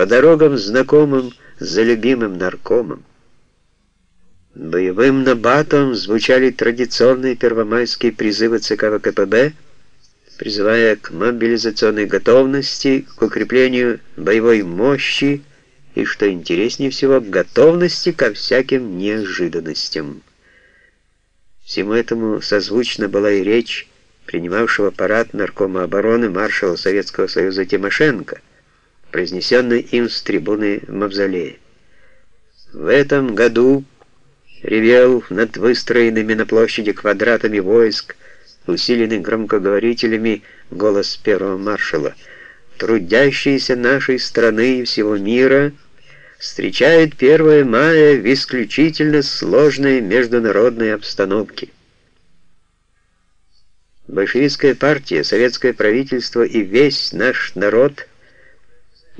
по дорогам знакомым за любимым наркомом. Боевым набатом звучали традиционные первомайские призывы ЦК ВКПБ, призывая к мобилизационной готовности, к укреплению боевой мощи и, что интереснее всего, к готовности ко всяким неожиданностям. Всему этому созвучно была и речь принимавшего парад наркома обороны маршала Советского Союза Тимошенко, произнесенная им с трибуны Мавзолея. В этом году ревел над выстроенными на площади квадратами войск, усиленный громкоговорителями голос первого маршала. Трудящиеся нашей страны и всего мира встречают 1 мая в исключительно сложной международной обстановке. Большевистская партия, советское правительство и весь наш народ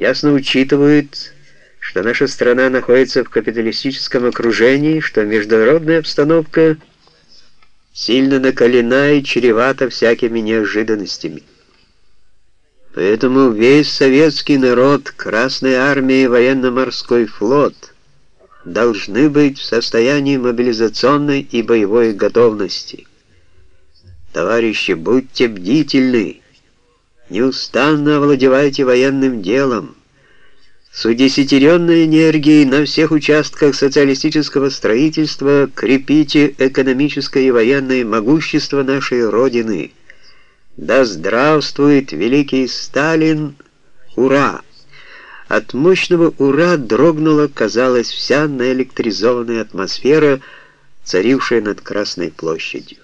ясно учитывают что наша страна находится в капиталистическом окружении, что международная обстановка сильно накалена и чревата всякими неожиданностями. Поэтому весь советский народ, Красная армия и военно-морской флот должны быть в состоянии мобилизационной и боевой готовности. Товарищи, будьте бдительны, неустанно овладевайте военным делом, с удесятеренной энергией на всех участках социалистического строительства крепите экономическое и военное могущество нашей Родины. Да здравствует великий Сталин! Ура! От мощного «Ура» дрогнула, казалось, вся наэлектризованная атмосфера, царившая над Красной площадью.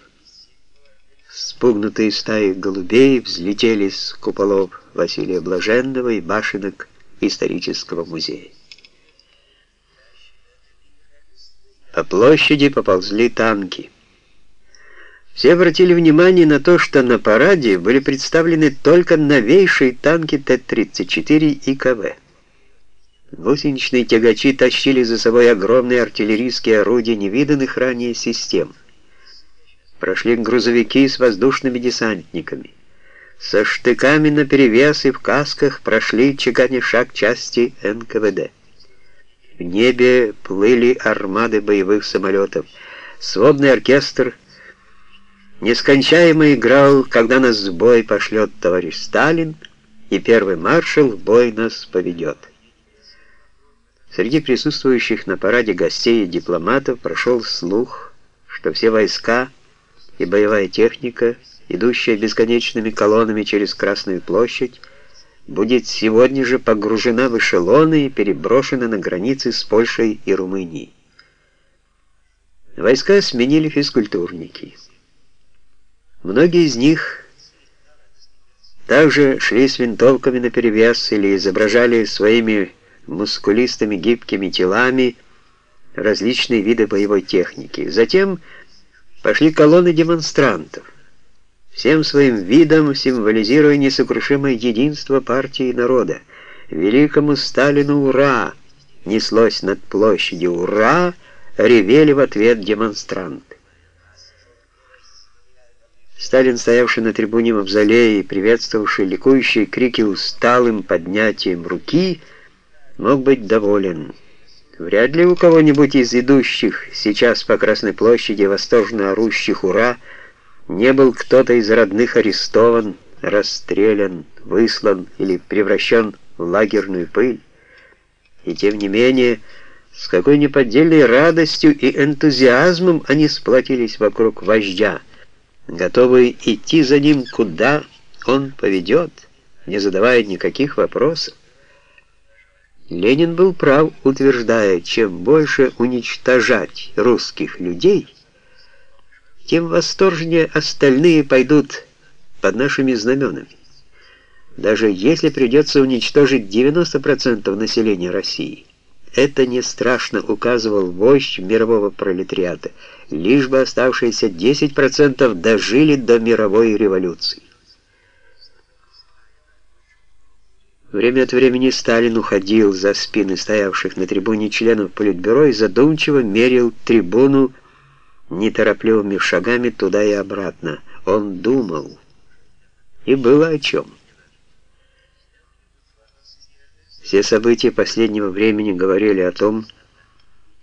Спугнутые стаи голубей взлетели с куполов Василия Блаженного и башенок исторического музея. По площади поползли танки. Все обратили внимание на то, что на параде были представлены только новейшие танки Т-34 и КВ. Гусеничные тягачи тащили за собой огромные артиллерийские орудия невиданных ранее систем. Прошли грузовики с воздушными десантниками. Со штыками наперевес и в касках прошли чеканя шаг части НКВД. В небе плыли армады боевых самолетов. Сводный оркестр нескончаемо играл, когда нас в бой пошлет товарищ Сталин, и первый маршал в бой нас поведет. Среди присутствующих на параде гостей и дипломатов прошел слух, что все войска и боевая техника — идущая бесконечными колоннами через Красную площадь, будет сегодня же погружена в эшелоны и переброшена на границы с Польшей и Румынией. Войска сменили физкультурники. Многие из них также шли с винтовками наперевес или изображали своими мускулистыми гибкими телами различные виды боевой техники. Затем пошли колонны демонстрантов всем своим видом символизируя несокрушимое единство партии и народа. Великому Сталину «Ура!» неслось над площадью «Ура!» ревели в ответ демонстранты. Сталин, стоявший на трибуне Мавзолея и приветствовавший ликующие крики усталым поднятием руки, мог быть доволен. Вряд ли у кого-нибудь из идущих сейчас по Красной площади восторженно орущих «Ура!» не был кто-то из родных арестован, расстрелян, выслан или превращен в лагерную пыль. И тем не менее, с какой неподдельной радостью и энтузиазмом они сплотились вокруг вождя, готовые идти за ним, куда он поведет, не задавая никаких вопросов. Ленин был прав, утверждая, чем больше уничтожать русских людей, тем восторженнее остальные пойдут под нашими знаменами. Даже если придется уничтожить 90% населения России, это не страшно, указывал вождь мирового пролетариата, лишь бы оставшиеся 10% дожили до мировой революции. Время от времени Сталин уходил за спины стоявших на трибуне членов Политбюро и задумчиво мерил трибуну неторопливыми шагами туда и обратно. Он думал. И было о чем. Все события последнего времени говорили о том,